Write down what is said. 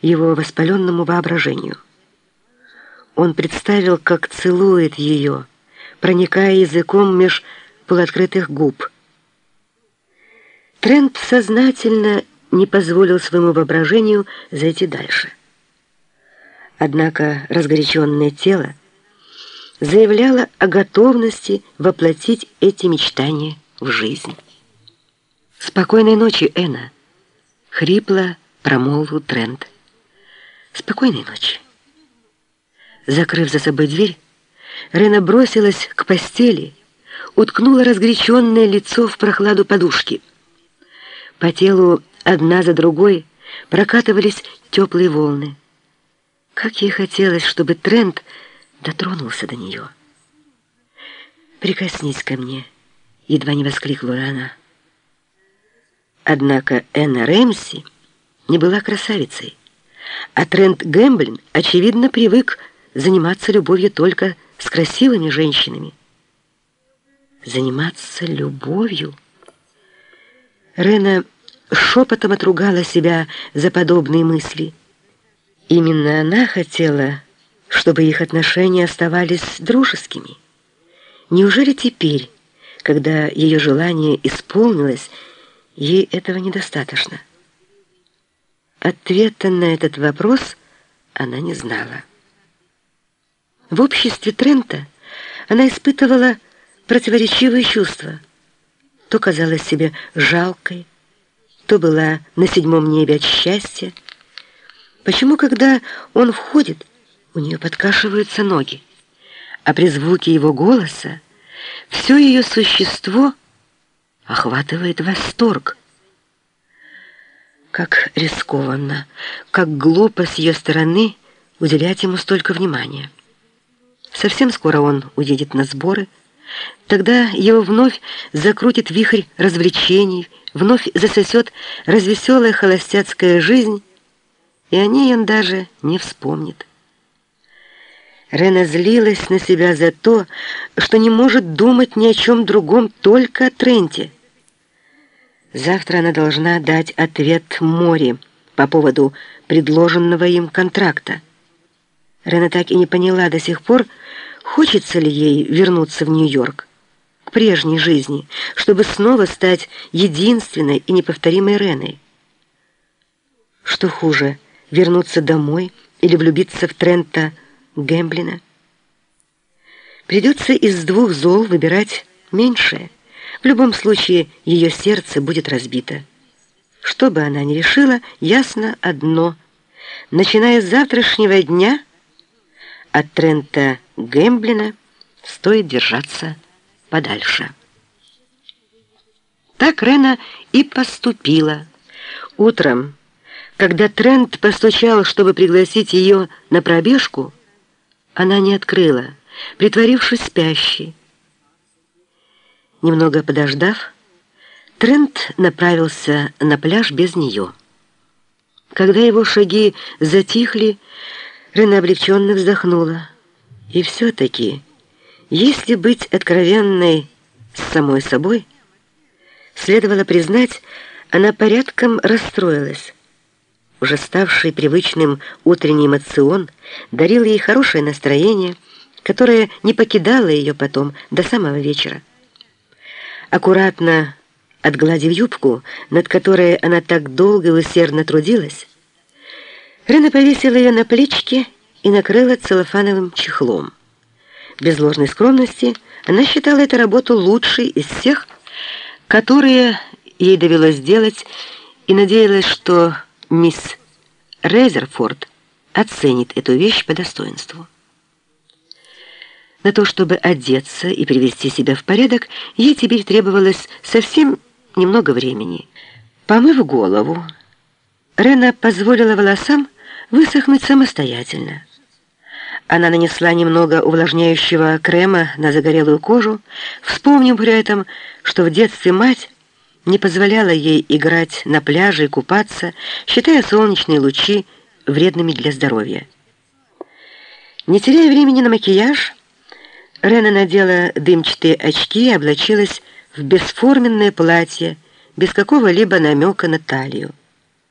его воспаленному воображению. Он представил, как целует ее, проникая языком меж полуоткрытых губ. Трент сознательно не позволил своему воображению зайти дальше. Однако разгоряченное тело заявляло о готовности воплотить эти мечтания в жизнь. «Спокойной ночи, Эна!» — хрипло промолвил Трент. «Спокойной ночи!» Закрыв за собой дверь, Рена бросилась к постели, уткнула разгоряченное лицо в прохладу подушки. По телу одна за другой прокатывались теплые волны. Как ей хотелось, чтобы Трент дотронулся до нее. «Прикоснись ко мне», — едва не воскликнула она. Однако Энна Рэмси не была красавицей, а Трент Гэмблин, очевидно, привык заниматься любовью только с красивыми женщинами. Заниматься любовью? Рена шепотом отругала себя за подобные мысли. Именно она хотела, чтобы их отношения оставались дружескими. Неужели теперь, когда ее желание исполнилось, ей этого недостаточно? Ответа на этот вопрос она не знала. В обществе Трента она испытывала противоречивые чувства. То казалась себе жалкой, то была на седьмом небе от счастья. Почему, когда он входит, у нее подкашиваются ноги, а при звуке его голоса все ее существо охватывает восторг? Как рискованно, как глупо с ее стороны уделять ему столько внимания. Совсем скоро он уедет на сборы, Тогда его вновь закрутит вихрь развлечений, вновь засосет развеселая холостяцкая жизнь, и о ней он даже не вспомнит. Рена злилась на себя за то, что не может думать ни о чем другом, только о Тренте. Завтра она должна дать ответ Море по поводу предложенного им контракта. Рена так и не поняла до сих пор, хочется ли ей вернуться в Нью-Йорк к прежней жизни, чтобы снова стать единственной и неповторимой Реной. Что хуже, вернуться домой или влюбиться в Трента Гэмблина? Придется из двух зол выбирать меньшее. В любом случае, ее сердце будет разбито. Что бы она ни решила, ясно одно. Начиная с завтрашнего дня, от Трента Гэмблина стоит держаться подальше. Так Рена и поступила. Утром, когда Трент постучал, чтобы пригласить ее на пробежку, она не открыла, притворившись спящей. Немного подождав, Трент направился на пляж без нее. Когда его шаги затихли, Рена облегченно вздохнула. И все-таки... Если быть откровенной с самой собой, следовало признать, она порядком расстроилась. Уже ставший привычным утренний эмоцион дарил ей хорошее настроение, которое не покидало ее потом до самого вечера. Аккуратно отгладив юбку, над которой она так долго и усердно трудилась, Рена повесила ее на плечики и накрыла целлофановым чехлом. Без ложной скромности она считала эту работу лучшей из всех, которые ей довелось делать, и надеялась, что мисс Резерфорд оценит эту вещь по достоинству. На то, чтобы одеться и привести себя в порядок, ей теперь требовалось совсем немного времени. Помыв голову, Рена позволила волосам высохнуть самостоятельно. Она нанесла немного увлажняющего крема на загорелую кожу, вспомнив при этом, что в детстве мать не позволяла ей играть на пляже и купаться, считая солнечные лучи вредными для здоровья. Не теряя времени на макияж, Рена надела дымчатые очки и облачилась в бесформенное платье, без какого-либо намека на талию.